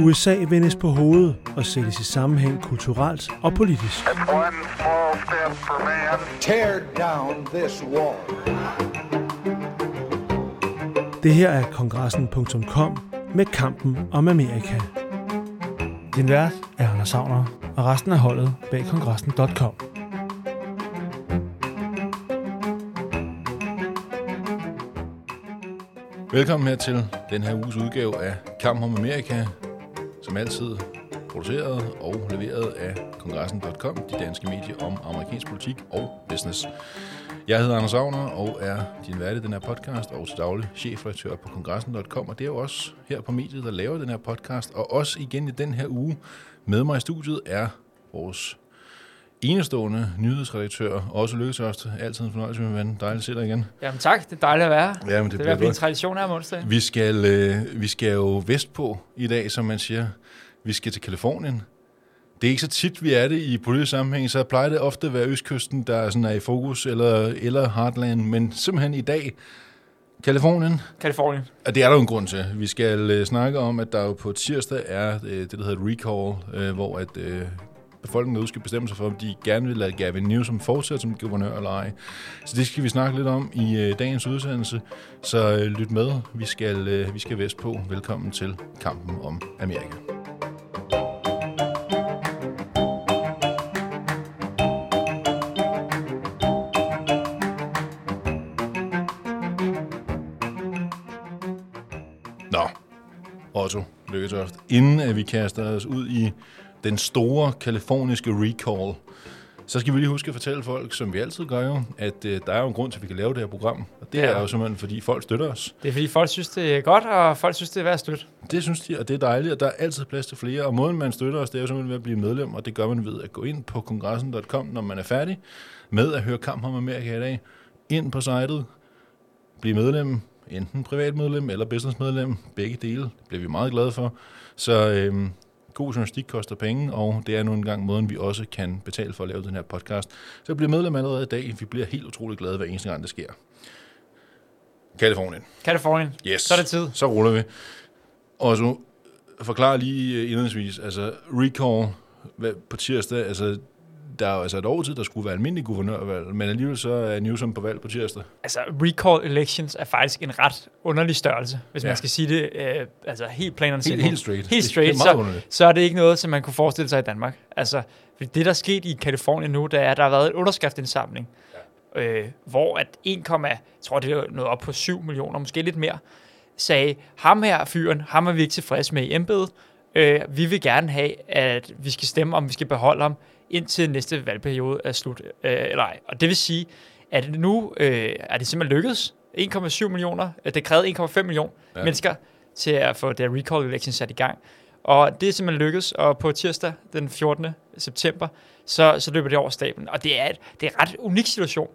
USA vendes på hovedet og sættes i sammenhæng kulturelt og politisk. Tear down this wall. Det her er kongressen.com med kampen om Amerika. Din vært er Anders Savner, og resten af holdet bag kongressen.com. Velkommen her til den her uges udgave af Kamp om Amerika, som altid produceret og leveret af kongressen.com, de danske medier om amerikansk politik og business. Jeg hedder Anders Agner og er din vært i den her podcast og til daglig chefredaktør på kongressen.com, og det er jo også her på mediet, der laver den her podcast, og også igen i den her uge med mig i studiet er vores enestående nyhedsredaktør, også Lykketoft. Altid en fornøjelse med ven. Dejligt at se dig igen. Jamen tak, det er dejligt at være her. Jamen, det, Det bliver blive en tradition her om onsdagen. Vi skal, øh, vi skal jo vestpå i dag, som man siger. Vi skal til Kalifornien. Det er ikke så tit, vi er det i politisk sammenhæng, så plejer det ofte at være Østkysten, der sådan er i fokus, eller, eller Heartland, men simpelthen i dag, Kalifornien, Kalifornien. og det er der jo en grund til. Vi skal øh, snakke om, at der jo på tirsdag er øh, det, der hedder recall, øh, hvor at øh, befolkningen derude skal bestemme sig for, om de gerne vil lade Gavin Newsom fortsætte som guvernør eller ej. Så det skal vi snakke lidt om i øh, dagens udsendelse. Så øh, lyt med. Vi skal, øh, vi skal vestpå. Velkommen til kampen om Amerika. Otto Lykketoft. Inden at vi kaster os ud i den store kaliforniske recall, så skal vi lige huske at fortælle folk, som vi altid gør jo, at øh, der er jo en grund til, at vi kan lave det her program. Og det Ja. er jo simpelthen, fordi folk støtter os. Det er fordi folk synes, det er godt, og folk synes, det er værd at støtte. Det synes de, og det er dejligt, og der er altid plads til flere. Og måden, man støtter os, det er jo simpelthen ved at blive medlem, og det gør man ved at gå ind på kongressen.com, når man er færdig med at høre Kamp om Amerika i dag. Ind på sitet, blive medlem, enten privatmedlem eller businessmedlem. Begge dele det bliver vi meget glade for. Så øhm, god journalistik koster penge, og det er nu engang måden, vi også kan betale for at lave den her podcast. Så bliv medlem allerede i dag. Vi bliver helt utrolig glade hver eneste gang, det sker. Kalifornien. Kalifornien. Yes. Så er det tid. Så ruller vi. Og så forklar lige øh, indledningsvis, altså recall hvad, på tirsdag, altså der er jo altså et år tid, der skulle være almindelig guvernørvalg, men alligevel så er Newsom på valg på tirsdag. Altså, recall elections er faktisk en ret underlig størrelse, hvis Ja. man skal sige det øh, altså helt planerne Helt, helt straight. Helt Det- straight, det er så, så er det ikke noget, som man kunne forestille sig i Danmark. Altså, fordi det, der er sket i Kalifornien nu, det er, at der har været en underskriftindsamling, ja. øh, hvor at 1, jeg tror, det er noget op på 7 millioner, måske lidt mere, sagde, ham her fyren, ham er vi ikke tilfredse med i embedet. Øh, vi vil gerne have, at vi skal stemme, om vi skal beholde ham, indtil næste valgperiode er slut, øh, eller ej. Og det vil sige, at nu øh, er det simpelthen lykkedes. 1,7 millioner, øh, det krævede 1,5 millioner Ja. mennesker til at få det recall election sat i gang. Og det er simpelthen lykkedes, og på tirsdag den 14. september, så, så løber det over stablen. Og det er, et, det er en ret unik situation,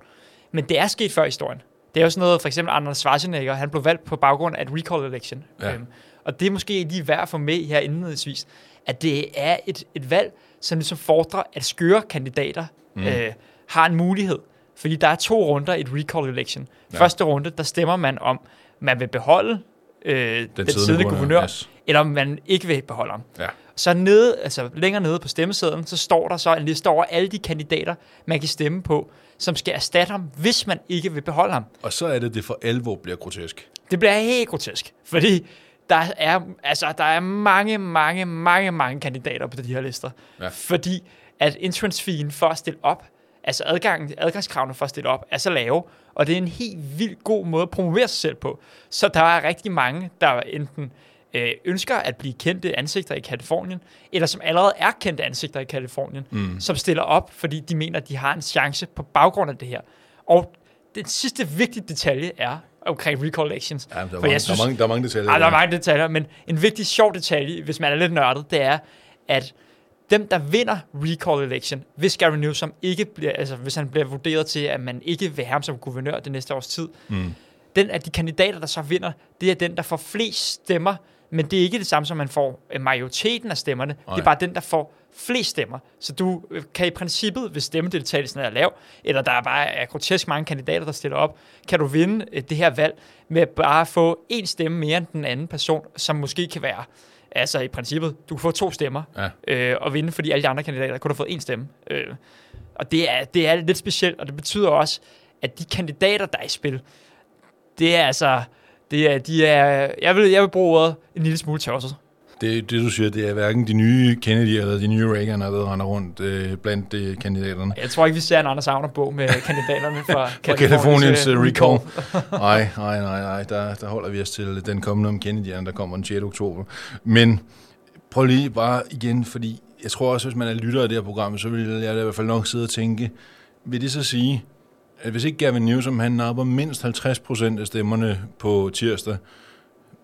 men det er sket før i historien. Det er jo sådan noget, for eksempel Arnold Schwarzenegger, han blev valgt på baggrund af et recall election. Ja. Øhm, og det er måske lige værd at få med her indledningsvis, at det er et, et valg, som ligesom fordrer, at skøre kandidater mm. øh, har en mulighed. Fordi der er to runder i et recall election. Ja. Første runde, der stemmer man om, man vil beholde øh, den, den siddende guvernør, yes. eller om man ikke vil beholde ham. Ja. Så nede, altså længere nede på stemmesedlen, så står der så en liste over alle de kandidater, man kan stemme på, som skal erstatte ham, hvis man ikke vil beholde ham. Og så er det, det for alvor bliver grotesk. Det bliver helt grotesk, fordi der er, altså, der er mange, mange, mange, mange kandidater på de her lister. Ja. Fordi at entrance feeen for at stille op, altså adgangen, adgangskravene for at stille op, er så lave, og det er en helt vildt god måde at promovere sig selv på. Så der er rigtig mange, der enten øh, ønsker at blive kendte ansigter i Kalifornien, eller som allerede er kendte ansigter i Kalifornien, mm. som stiller op, fordi de mener, at de har en chance på baggrund af det her. Og den sidste vigtige detalje er, omkring recall elections. Ja, der, er For mange, jeg synes- der, er mange, der er mange detaljer. Ej, der er mange detaljer, men en vigtig sjov detalje, hvis man er lidt nørdet, det er, at dem, der vinder recall election, hvis Gary Newsom ikke bliver, altså hvis han bliver vurderet til, at man ikke vil have ham som guvernør det næste års tid, Mm. den af de kandidater, der så vinder, det er den, der får flest stemmer, men det er ikke det samme, som man får øh, majoriteten af stemmerne. Nej. Det er bare den, der får flest stemmer. Så du øh, kan i princippet, hvis stemmedeltagelsen er lav, eller der er bare grotesk mange kandidater, der stiller op, kan du vinde øh, det her valg med bare at få en stemme mere end den anden person, som måske kan være, altså i princippet, du kan få to stemmer Ja. øh, og vinde, fordi alle de andre kandidater kun har fået en stemme. Øh, og det er, det er lidt specielt, og det betyder også, at de kandidater, der er i spil, det er altså, det er, de er, jeg vil, jeg vil bruge ordet en lille smule tosset. Det, det, du siger, det er hverken de nye Kennedy eller de nye Reagan, der render rundt øh, blandt øh, kandidaterne. Jeg tror ikke, vi ser en Anders Agner-bog med kandidaterne fra Og Californiens øh, uh, recall. Nej, nej, nej, nej. Der, der holder vi os til den kommende om Kennedy'erne, der kommer den 6. oktober. Men prøv lige bare igen, fordi jeg tror også, hvis man er lytter af det her program, så vil jeg i hvert fald nok sidde og tænke, vil det så sige, at hvis ikke Gavin Newsom han napper mindst 50 procent af stemmerne på tirsdag,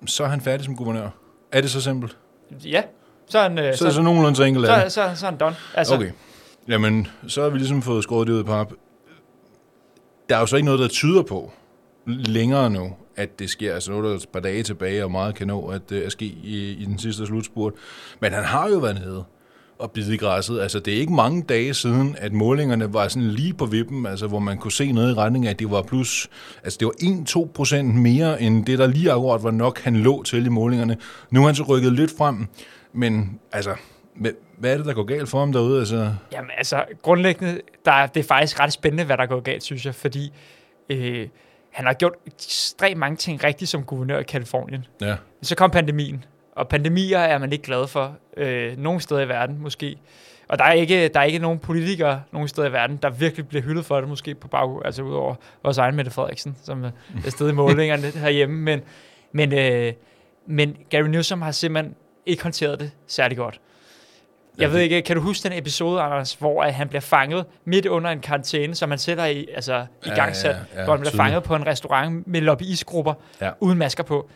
så er han færdig som guvernør. Er det så simpelt? Ja, så er han, øh, Så, så er så nogenlunde så enkelt så, så, så er han done. Altså, Okay. Jamen, så har vi ligesom fået skåret det ud i pap. Der er jo så ikke noget, der tyder på længere nu, at det sker. Altså nu er der et par dage tilbage, og meget kan nå at, uh, at ske i, i den sidste slutspurt. Men han har jo været nede og bide i græsset. Altså, det er ikke mange dage siden, at målingerne var sådan lige på vippen, altså, hvor man kunne se noget i retning af, at det var plus, altså det var 1-2 procent mere, end det, der lige akkurat var nok, han lå til i målingerne. Nu er han så rykket lidt frem, men altså, hvad, hvad er det, der går galt for ham derude? Altså, Jamen altså, grundlæggende, der er, det er faktisk ret spændende, hvad der går galt, synes jeg, fordi øh, han har gjort ekstremt mange ting rigtigt som guvernør i Kalifornien. ja. Så kom pandemien, og pandemier er man ikke glad for øh, nogen steder i verden måske. Og der er, ikke, der er ikke nogen politikere nogen steder i verden, der virkelig bliver hyldet for det, måske på bag, altså udover vores egen Mette Frederiksen, som er afsted i målingerne herhjemme. Men, men, øh, men Gary Newsom har simpelthen ikke håndteret det særlig godt. Jeg ved ikke, kan du huske den episode, Anders, hvor at han bliver fanget midt under en karantæne, som han selv har i, altså, i Ja, gang sat, ja, ja, hvor han bliver tydeligt. fanget på en restaurant med lobbyistgrupper, Ja. uden masker på.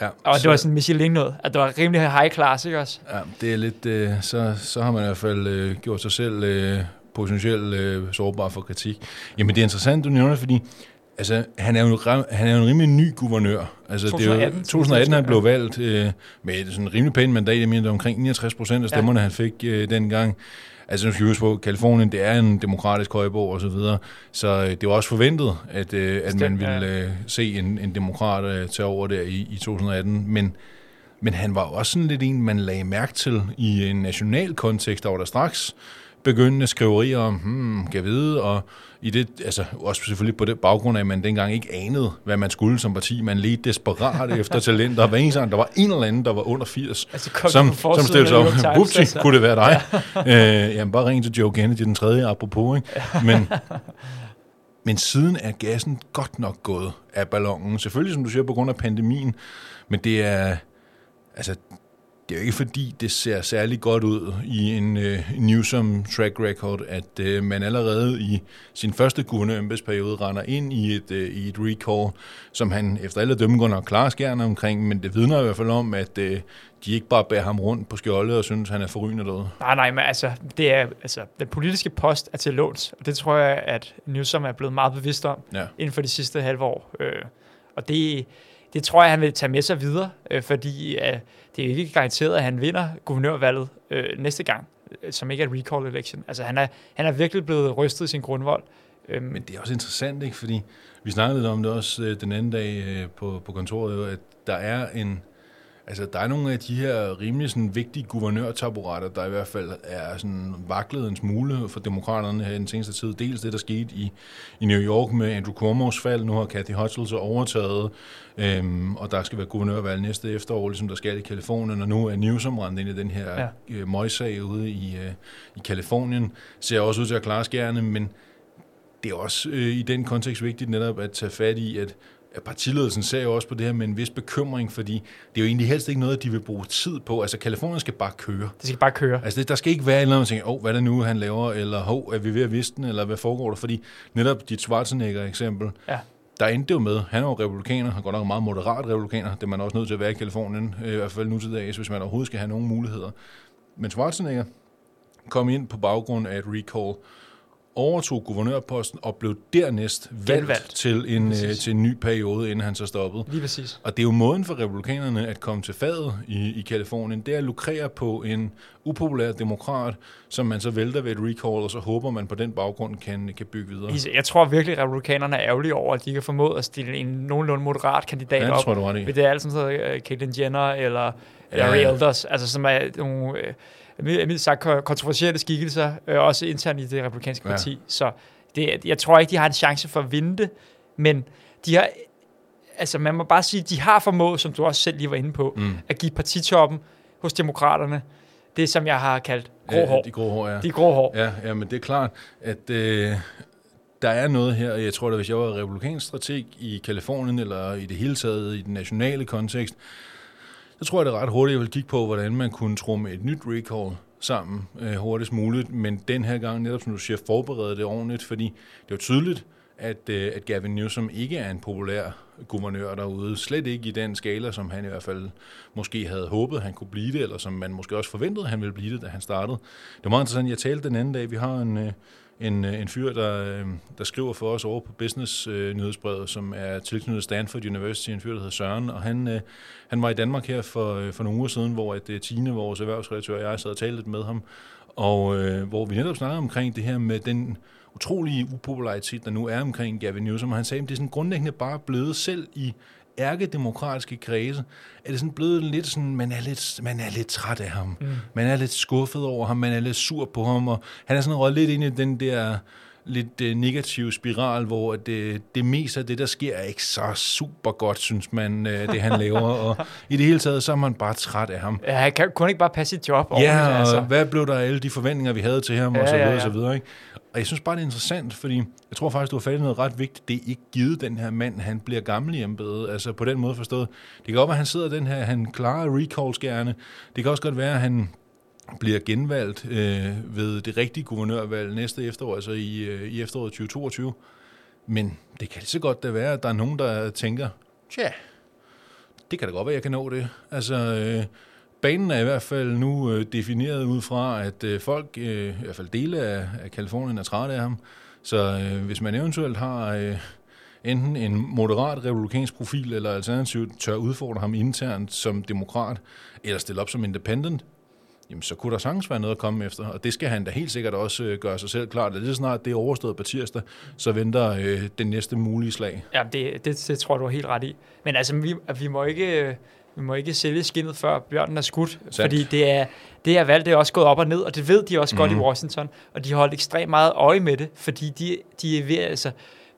Ja, Og det var sådan Michelin noget, at det var rimelig high class, ikke også? Ja, det er lidt, øh, så, så har man i hvert fald øh, gjort sig selv øh, potentielt øh, sårbar for kritik. Jamen det er interessant, du nævner fordi altså, han, er jo, en han er jo en rimelig ny guvernør. Altså, det er jo 2018, 2018, han blev valgt øh, med et sådan rimelig pænt mandat. Jeg mener, det var omkring 69 procent af Ja. stemmerne, han fik øh, dengang. Altså, nu skal vi huske på, Kalifornien, det er en demokratisk højborg og så videre, så øh, det var også forventet, at, øh, at man ville øh, se en, en demokrat øh, tage over der i, i 2018, men men han var også sådan lidt en, man lagde mærke til i en national kontekst, der var der straks begyndende skriverier om, hmm, kan vide, og i det, altså også selvfølgelig på det baggrund af, at man dengang ikke anede, hvad man skulle som parti. Man ledte desperat efter talenter. Hver eneste der var en eller anden, der var under 80, Altså, som, som stillede sig op. Altså. kunne det være dig? Ja. Øh, jamen, bare ring til Joe Kennedy, den tredje, apropos. Ikke? Men, men siden er gassen godt nok gået af ballonen. Selvfølgelig, som du siger, på grund af pandemien. Men det er, altså, det er jo ikke fordi, det ser særlig godt ud i en uh, Newsom track record, at uh, man allerede i sin første guvernørembedsperiode render ind i et, uh, i et recall, som han efter alle dømme går nok klare skærne omkring, men det vidner i hvert fald om, at uh, de ikke bare bærer ham rundt på skjoldet og synes, han er forrygende derude. Nej, nej, men altså, det er, altså, den politiske post er til låns, og det tror jeg, at Newsom er blevet meget bevidst om Ja. inden for de sidste halve år. Øh, og det, det tror jeg, han vil tage med sig videre, øh, fordi øh, det er ikke garanteret, at han vinder guvernørvalget øh, næste gang, øh, som ikke er et recall election. Altså, han er, han er virkelig blevet rystet i sin grundvold. Øhm. Men det er også interessant, ikke? fordi vi snakkede lidt om det også øh, den anden dag øh, på, på kontoret, jo, at der er en, altså der er nogle af de her rimelig sådan, vigtige guvernørtaburetter, der i hvert fald er sådan vaklet en smule for demokraterne her i den seneste tid. Dels det, der skete i, i New York med Andrew Cuomo's fald, nu har Kathy Hochul så overtaget, øhm, og der skal være guvernørvalg næste efterår, ligesom der skal i Kalifornien, og nu er Newsom rendt ind i den her Ja. øh, møgssag ude i, øh, i Kalifornien. Ser også ud til at klare skærene, men det er også øh, i den kontekst vigtigt netop at tage fat i, at partiledelsen ser jo også på det her med en vis bekymring, fordi det er jo egentlig helst ikke noget, de vil bruge tid på. Altså, Kalifornien skal bare køre. det skal bare køre. Altså, det, der skal ikke være et eller andet, tænker, åh, hvad er det nu, han laver, eller hov, er vi ved at viste den, eller hvad foregår der? Fordi netop dit Schwarzenegger-eksempel, Ja. der endte jo med, han var jo republikaner, han går nok meget moderat republikaner, det er man også nødt til at være i Kalifornien, øh, i hvert fald nu til dags, hvis man overhovedet skal have nogen muligheder. Men Schwarzenegger kom ind på baggrund af et recall, overtog guvernørposten og blev dernæst valgt, Genvalgt. til en, øh, til en ny periode, inden han så stoppede. Lige præcis. Og det er jo måden for republikanerne at komme til fadet i, i Kalifornien, det er at lukrere på en upopulær demokrat, som man så vælter ved et recall, og så håber man på den baggrund kan, kan bygge videre. Jeg tror virkelig, at republikanerne er ærgerlige over, at de ikke har formået at stille en nogenlunde moderat kandidat Ja, op. tror du ret i. Ved det er alt sådan noget, uh, Caitlyn Jenner eller Ja. Larry Elders, altså som er nogle øh, mildt sagt kontroversielle skikkelser, øh, også internt i det republikanske Ja. parti. Så det, jeg tror ikke, de har en chance for at vinde det, men de har, altså man må bare sige, de har formået, som du også selv lige var inde på, Mm. at give partitoppen hos demokraterne, det som jeg har kaldt grå Ja, hår. De grå hår, ja. De grå hår. Ja, ja, men det er klart, at øh, der er noget her, og jeg tror da, hvis jeg var republikansk strateg i Kalifornien, eller i det hele taget i den nationale kontekst, så tror jeg, det er ret hurtigt, jeg vil kigge på, hvordan man kunne trumme et nyt recall sammen øh, hurtigst muligt, men den her gang, netop som du siger, forberede det ordentligt, fordi det er tydeligt, at, øh, at Gavin Newsom ikke er en populær guvernør derude. Slet ikke i den skala, som han i hvert fald måske havde håbet, han kunne blive det, eller som man måske også forventede, han ville blive det, da han startede. Det var meget interessant. Jeg talte den anden dag, vi har en, øh, en, øh, en fyr, der, øh, der skriver for os over på Business øh, nyhedsbrevet, som er tilknyttet Stanford University, en fyr, der hedder Søren, og han, øh, han var i Danmark her for, øh, for nogle uger siden, hvor at, øh, Tine, vores erhvervsredaktør, og jeg sad og talte lidt med ham, og øh, hvor vi netop snakkede omkring det her med den utrolige upopularitet, der nu er omkring Gavin Newsom, og han sagde, at det er sådan grundlæggende bare blevet selv i ærkedemokratiske kredse, er det sådan blevet lidt sådan, man er lidt, man er lidt træt af ham. Mm. Man er lidt skuffet over ham, man er lidt sur på ham, og han er sådan røget lidt ind i den der lidt øh, negative spiral, hvor det, det meste af det, der sker, er ikke så super godt, synes man, øh, det han laver, og i det hele taget, så er man bare træt af ham. Ja, han kan, kunne ikke bare passe sit job Ja, og altså. hvad blev der af alle de forventninger, vi havde til ham, Ja, og så videre, ja, og så ja. videre, ikke? Og jeg synes bare, det er interessant, fordi jeg tror faktisk, du har fat i noget ret vigtigt. Det er ikke givet, den her mand, han bliver gammel i embedet. Altså på den måde forstået. Det kan godt være, at han sidder den her, han klarer recalls gerne. Det kan også godt være, at han bliver genvalgt øh, ved det rigtige guvernørvalg næste efterår, altså i, øh, i efteråret 2022. Men det kan lige så godt da være, at der er nogen, der tænker, tja, det kan da godt være, jeg kan nå det. Altså, øh, banen er i hvert fald nu øh, defineret ud fra, at øh, folk, øh, i hvert fald dele af, af Kalifornien, er trætte af ham. Så øh, hvis man eventuelt har øh, enten en moderat republikansk profil, eller alternativt tør udfordre ham internt som demokrat, eller stille op som independent, jamen så kunne der sagtens være noget at komme efter, og det skal han da helt sikkert også øh, gøre sig selv klart. Det er snart det er overstået på tirsdag, så venter øh, den næste mulige slag. Ja, det, det, det tror du har helt ret i. Men altså, vi, vi, må ikke, øh, vi må ikke sælge skinnet, før bjørnen er skudt. Sandt. Fordi det er, det er valg, det er også gået op og ned, og det ved de også mm. godt i Washington. Og de har holdt ekstremt meget øje med det, fordi de, de er ved, altså,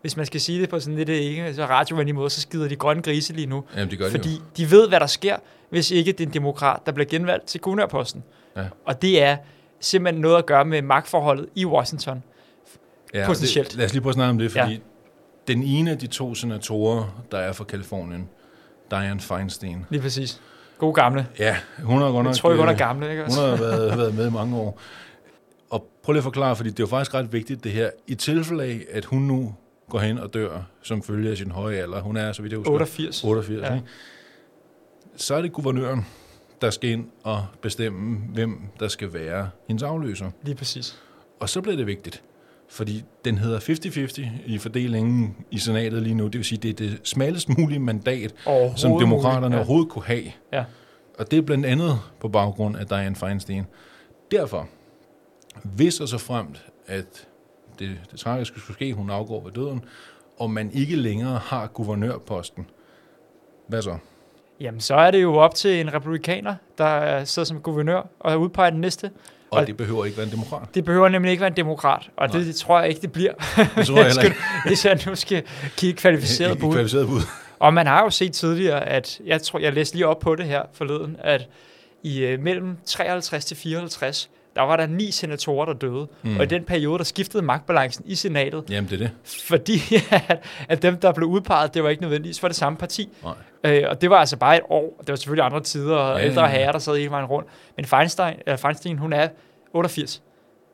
hvis man skal sige det på sådan lidt ikke, så radiovenlig måde, så skider de grønne grise lige nu. Jamen, det gør de fordi jo. de ved, hvad der sker, hvis ikke det er en demokrat, der bliver genvalgt til guvernørposten. Ja. Og det er simpelthen noget at gøre med magtforholdet i Washington. Ja, potentielt. Det, lad os lige prøve at snakke om det, fordi Ja. den ene af de to senatorer, der er fra Kalifornien, Dianne Feinstein, Lige præcis. God gamle. ja, hun har godt nok... Jeg tror, hun er øh, gamle, ikke Hun har været, været med i mange år. Og prøv lige at forklare, fordi det er jo faktisk ret vigtigt det her. I tilfælde af, at hun nu går hen og dør, som følge af sin høje alder, hun er, så vidt jeg husker, 88. 88 Ja. ikke? så er det guvernøren, der skal ind og bestemme, hvem der skal være hendes afløser. Lige præcis. Og så bliver det vigtigt, fordi den hedder 50-50 i fordelingen i senatet lige nu. Det vil sige, det er det smallest mulige mandat, som demokraterne muligt, ja. overhovedet kunne have. Ja. Og det er blandt andet på baggrund af Dianne Feinstein. Derfor, hvis og så fremt, at det, det tragiske skulle ske, hun afgår ved døden, og man ikke længere har guvernørposten, hvad så? Jamen, så er det jo op til en republikaner, der sidder som guvernør og udpeger den næste. Og, Og- det behøver ikke være en demokrat. Det behøver nemlig ikke være en demokrat, og det, Nej. det tror jeg ikke, det bliver. Det tror jeg heller ikke. Hvis jeg nu skal kigge kvalificeret bud. Kvalificeret bud. Og man har jo set tidligere, at jeg tror, jeg læste lige op på det her forleden, at i øh, mellem 53 til 54, der var der ni senatorer, der døde. Mm. Og i den periode, der skiftede magtbalancen i senatet, Jamen, det er det. fordi at, at dem, der blev udpeget, det var ikke nødvendigvis for det samme parti. Nej. Øh, og det var altså bare et år. Det var selvfølgelig andre tider, og Ja, ældre ja, ja. herrer, der sad hele vejen rundt. Men Feinstein, øh, Feinstein, hun er 88.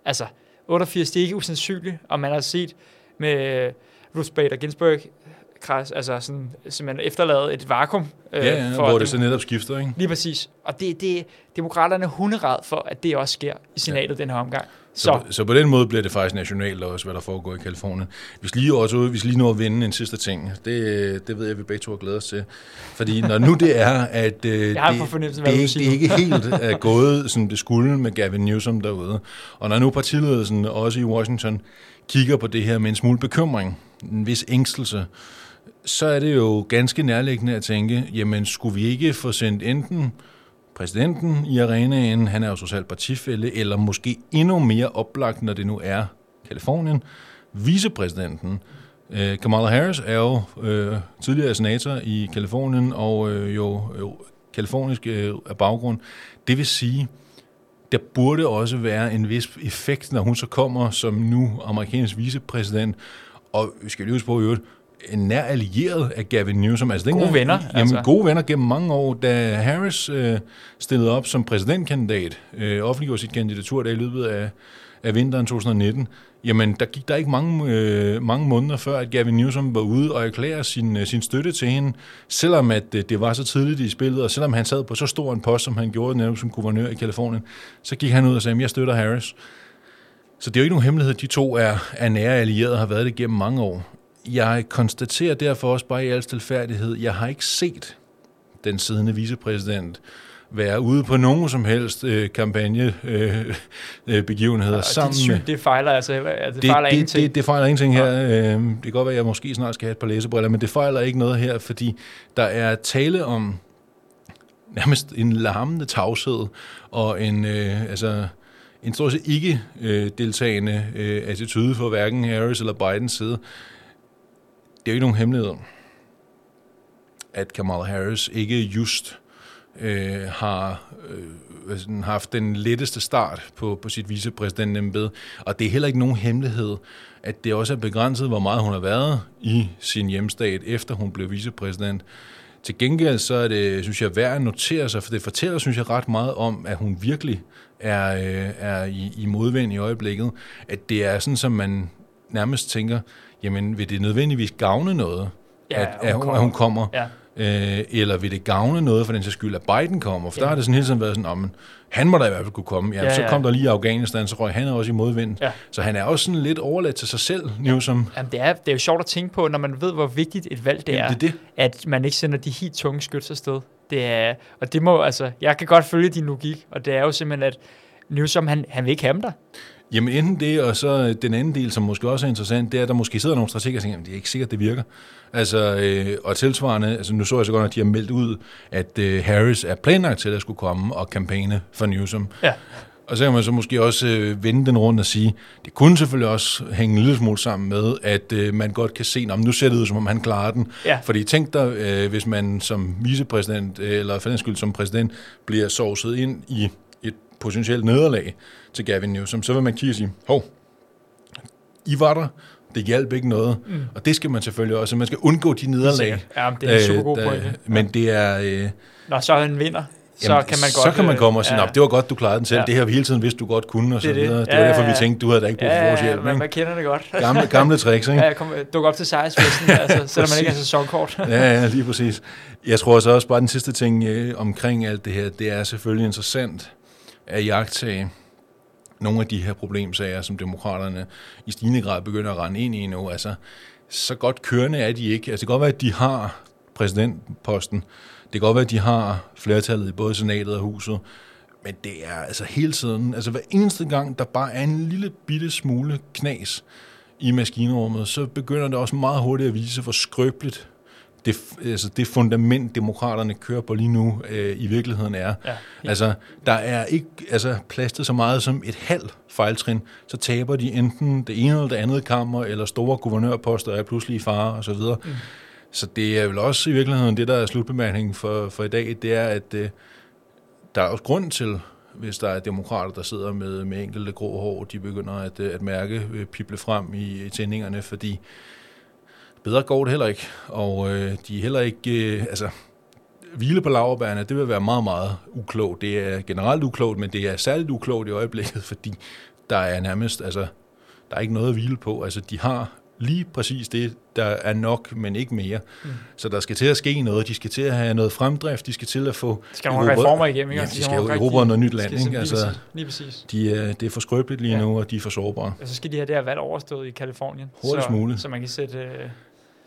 Altså, 88, det er ikke usandsynligt, og man har set med Ruth Bader Ginsburg, kras, altså sådan, simpelthen efterladet et vakuum. Øh, Ja, ja, for hvor det så netop skifter, ikke? Lige præcis. Og det, det demokraterne er hunderad for, at det også sker i senatet ja. den her omgang. Så, Så, så, så på den måde bliver det faktisk nationalt også, hvad der foregår i Kalifornien. Hvis lige også hvis lige når at vinde en sidste ting, det, det ved jeg, vi begge to har glædet os til. Fordi når nu det er, at øh, Jeg har det, på det, du det, ikke helt er gået, som det skulle med Gavin Newsom derude. Og når nu partiledelsen også i Washington kigger på det her med en smule bekymring, en vis ængstelse, så er det jo ganske nærliggende at tænke, jamen skulle vi ikke få sendt enten præsidenten i arenaen, han er jo socialt partifælde, eller måske endnu mere oplagt, når det nu er Kalifornien, vicepræsidenten. Øh, Kamala Harris er jo øh, tidligere senator i Kalifornien, og øh, jo, jo kalifornisk øh, af baggrund. Det vil sige, der burde også være en vis effekt, når hun så kommer som nu amerikansk vicepræsident, og vi skal lige huske på i øvrigt, en nær allieret af Gavin Newsom. Altså, Gode dengang- venner, Jamen, altså. gode venner gennem mange år. Da Harris øh, stillede op som præsidentkandidat, øh, offentliggjorde sit kandidatur der i løbet af, af vinteren 2019, jamen der gik der ikke mange, øh, mange måneder før, at Gavin Newsom var ude og erklære sin, øh, sin støtte til hende, selvom at øh, det var så tidligt i spillet, og selvom han sad på så stor en post, som han gjorde netop som guvernør i Kalifornien, så gik han ud og sagde, at jeg støtter Harris. Så det er jo ikke nogen hemmelighed, at de to er, er nære allierede og har været det gennem mange år. Jeg konstaterer derfor også bare i al stilfærdighed, jeg har ikke set den siddende vicepræsident være ude på nogen som helst øh, kampagnebegivenheder øh, øh, sammen dit med... det fejler altså, det, det Det, fejler det, ingenting. det, det fejler ingenting her. Øh, det kan godt være, at jeg måske snart skal have et par læsebriller, men det fejler ikke noget her, fordi der er tale om nærmest en larmende tavshed og en, øh, altså, en stort set ikke øh, deltagende øh, attitude for hverken Harris eller Bidens side. Det er jo ikke nogen hemmelighed, at Kamala Harris ikke just øh, har øh, sådan, haft den letteste start på, på sit vicepræsidentembede. Og det er heller ikke nogen hemmelighed, at det også er begrænset, hvor meget hun har været i sin hjemstat, efter hun blev vicepræsident. Til gengæld så er det, synes jeg, værd at notere sig, for det fortæller, synes jeg, ret meget om, at hun virkelig er, øh, er i, i modvind i øjeblikket. At det er sådan, som man nærmest tænker, jamen vil det nødvendigvis gavne noget, Ja, at, hun at, hun, kommer. at hun kommer? Ja. Øh, eller vil det gavne noget for den sags skyld, at Biden kommer? For ja. der Ja. har det sådan hele tiden været sådan, om han må da i hvert fald kunne komme. Ja, Ja, så ja. kom der lige Afghanistan, så røg han også i modvind. Ja. Så han er også sådan lidt overladt til sig selv, nu som... Jamen, det, er, det er jo sjovt at tænke på, når man ved, hvor vigtigt et valg det Jamen, er, det er det. at man ikke sender de helt tunge skyts afsted. Det er, og det må, altså, jeg kan godt følge din logik, og det er jo simpelthen, at Newsom, han, han vil ikke have dem der. Jamen enten det, og så den anden del, som måske også er interessant, det er, at der måske sidder nogle strateger og tænker, at det er ikke sikkert, det virker. Altså, øh, og tilsvarende, altså nu så jeg så godt, at de har meldt ud, at øh, Harris er planlagt til at skulle komme og kampagne for Newsom. Ja. Og så kan man så måske også øh, vende den rundt og sige, det kunne selvfølgelig også hænge en lille smule sammen med, at øh, man godt kan se, om nu ser det ud, som om han klarer den. Ja. Fordi tænk dig, øh, hvis man som vicepræsident, øh, eller for den skyld som præsident, bliver sovset ind i potentielt nederlag til Gavin Newsom, så vil man kigge og sige, hov, I var der, det hjalp ikke noget. Mm. Og det skal man selvfølgelig også, man skal undgå de nederlag. Ja, det er en super god der- pointe. Men det er... Øh, Når så han vinder, så Jamen, kan man så godt... kan man komme og sige, øh, ja. det var godt, du klarede den selv. Ja. Ja. Det her vi hele tiden vidst, du godt kunne, og så Det det. videre. Det Ja, var ja, derfor, vi ja. tænkte, du havde da ikke brug for Ja, vores ja, hjælp. man, ikke? man kender det godt. Gamle, gamle tricks, ikke? Ja, jeg kom, dukke op til sejrsfesten, altså, selvom man ikke har sæsonkort. Ja, ja, lige præcis. Jeg tror så også bare, den sidste ting øh, omkring alt det her, det er selvfølgelig interessant at jagtage nogle af de her problemsager, som demokraterne i stigende grad begynder at rende ind i nu. Altså, så godt kørende er de ikke. Altså, det kan godt være, at de har præsidentposten. Det kan godt være, at de har flertallet i både senatet og huset. Men det er altså hele tiden, altså hver eneste gang, der bare er en lille bitte smule knas i maskinrummet, så begynder det også meget hurtigt at vise, hvor skrøbeligt det, altså det fundament, demokraterne kører på lige nu, øh, i virkeligheden er. Ja. Altså, der er ikke altså, plastet så meget som et halvt fejltrin, så taber de enten det ene eller det andet kammer, eller store guvernørposter er pludselig i fare, og så videre. Mm. Så det er vel også i virkeligheden det, der er slutbemærkningen for, for i dag, det er, at øh, der er også grund til, hvis der er demokrater, der sidder med, med enkelte grå hår, de begynder at, øh, at mærke øh, pible frem i, i tændingerne, fordi bedre går det heller ikke, og øh, de er heller ikke, øh, altså, hvile på laverbærene, det vil være meget, meget uklogt. Det er generelt uklogt, men det er særligt uklogt i øjeblikket, fordi der er nærmest, altså, der er ikke noget at hvile på. Altså, de har lige præcis det, der er nok, men ikke mere. Mm. Så der skal til at ske noget. De skal til at have noget fremdrift. De skal til at få... De skal nogle reformer igennem, ikke? Ja, de skal jo nogle erobre noget nyt land. skal Ikke? Altså, Lige præcis. de, er- det er for skrøbeligt lige Ja. nu, og de er for sårbare. Og så skal de have det her valg overstået i Kalifornien. Hurtigst så, muligt. Så man kan sætte... Øh,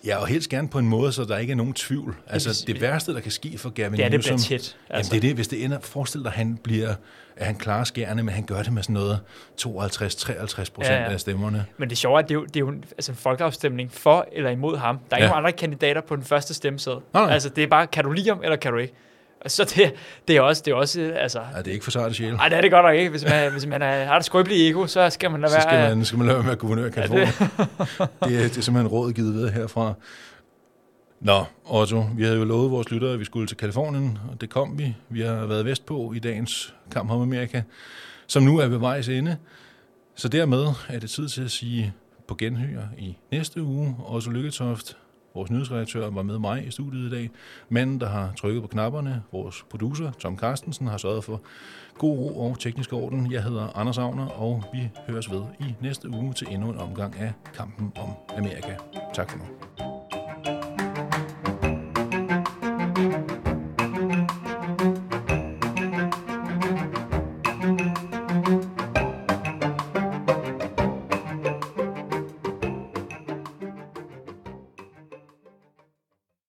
Ja, og helst gerne på en måde, så der ikke er nogen tvivl. Altså, præcis. det værste, der kan ske for Gavin det er det bliver Newsom... tæt. Altså. Jamen, det er det, hvis det ender... Forestil dig, at han bliver... At han klarer skærende, men han gør det med sådan noget 52-53 procent Ja, ja, ja. ja. af stemmerne. Men det sjove er, at det er jo, det er jo en, altså en folkeafstemning for eller imod ham. Der er ikke Ja. nogen andre kandidater på den første stemmeseddel. Altså, det er bare, kan du lide ham, eller kan du ikke? Så det, det er også, det er også, altså... Ja, det er ikke for sarte sjæl. Ej, det er det godt nok ikke. Hvis man, hvis man er, har det skrøbelige ego, så skal man lade Så skal være... man, skal man lade være med at guvernør i Kalifornien. det, det, er, det er simpelthen råd givet ved herfra. Nå, Otto, vi havde jo lovet vores lyttere, at vi skulle til Kalifornien, og det kom vi. Vi har været vestpå i dagens kamp om Amerika, som nu er ved vejs ende. Så dermed er det tid til at sige på genhør i næste uge. Otto Lykketoft, vores nyhedsredaktør, var med mig i studiet i dag. Manden, der har trykket på knapperne, vores producer, Tom Carstensen, har sørget for god ro og teknisk orden. Jeg hedder Anders Agner, og vi høres ved i næste uge til endnu en omgang af Kampen om Amerika. Tak for nu.